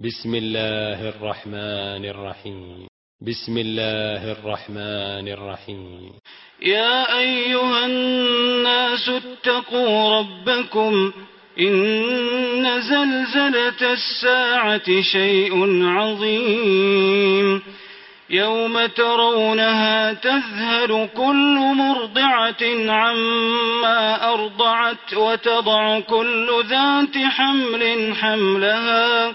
بسم الله الرحمن الرحيم. بسم الله الرحمن الرحيم. يا أيها الناس اتقوا ربكم. إن زلزلة الساعة شيء عظيم. يوم ترونها تذهل كل مرضعة عما أرضعت وتضع كل ذات حمل حملها.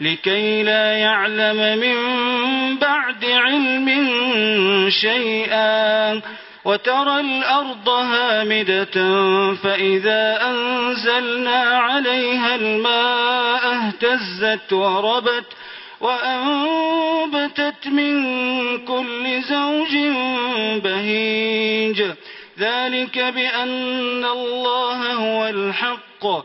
لكي لا يعلم من بعد علم شيئا. وترى الأرض هامدة فإذا أنزلنا عليها الماء اهتزت وربت وأنبتت من كل زوج بهيج. ذلك بأن الله هو الحق.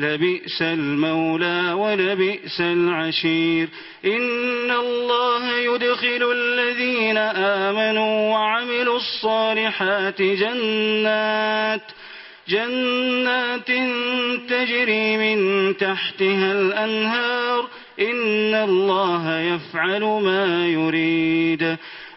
لبئس المولى ولبئس العشير. إن الله يدخل الذين آمنوا وعملوا الصالحات جنات جنات تجري من تحتها الأنهار. إن الله يفعل ما يريد.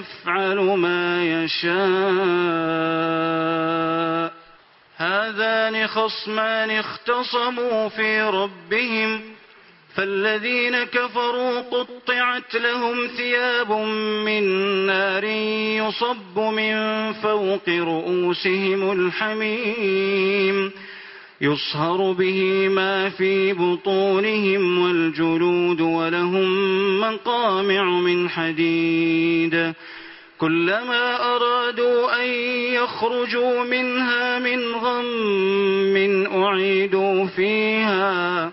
يفعل ما يشاء. هذان خصمان اختصموا في ربهم. فالذين كفروا قطعت لهم ثياب من نار يصب من فوق رؤوسهم الحميم. يصهر به ما في بطونهم والجلود ولهم مقامع من حديد. كلما أرادوا أن يخرجوا منها من غم أعيدوا فيها.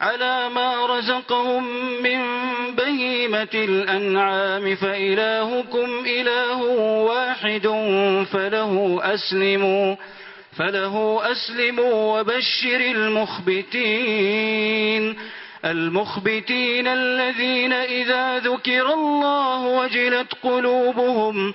على ما رزقهم من بهيمة الأنعام فإلهكم إله واحد فله أسلموا فله أسلموا وبشر المخبتين المخبتين الذين إذا ذكر الله وجلت قلوبهم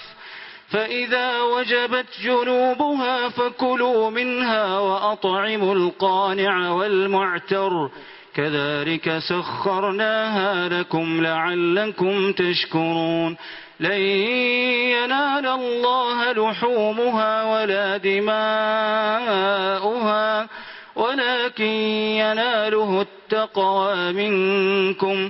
فإذا وجبت جنوبها فكلوا منها وأطعموا القانع والمعتر. كذلك سخرناها لكم لعلكم تشكرون. لن ينال الله لحومها ولا دماؤها ولكن يناله التقوى منكم.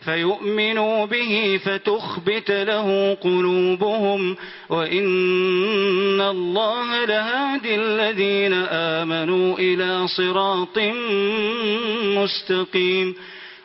فيؤمنوا به فتخبت له قلوبهم وإن الله لهادي الذين آمنوا إلى صراط مستقيم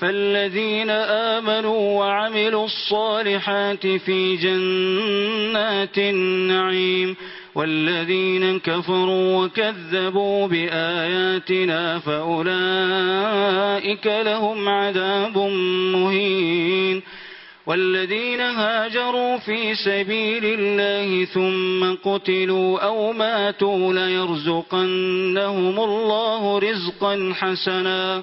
فالذين آمنوا وعملوا الصالحات في جنات النعيم والذين كفروا وكذبوا بآياتنا فأولئك لهم عذاب مهين والذين هاجروا في سبيل الله ثم قتلوا أو ماتوا ليرزقنهم الله رزقا حسنا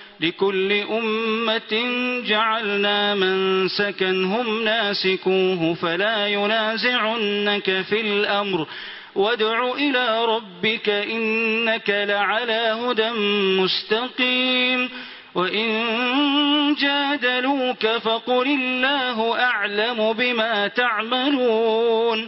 لكل أمة جعلنا من سكنهم ناسكوه فلا ينازعنك في الأمر. وادع إلى ربك إنك لعلى هدى مستقيم. وإن جادلوك فقل الله أعلم بما تعملون.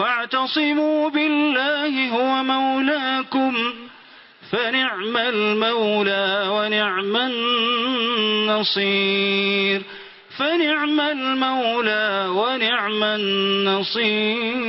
واعتصموا بالله هو مولاكم فنعم المولى ونعم النصير. فنعم المولى ونعم النصير.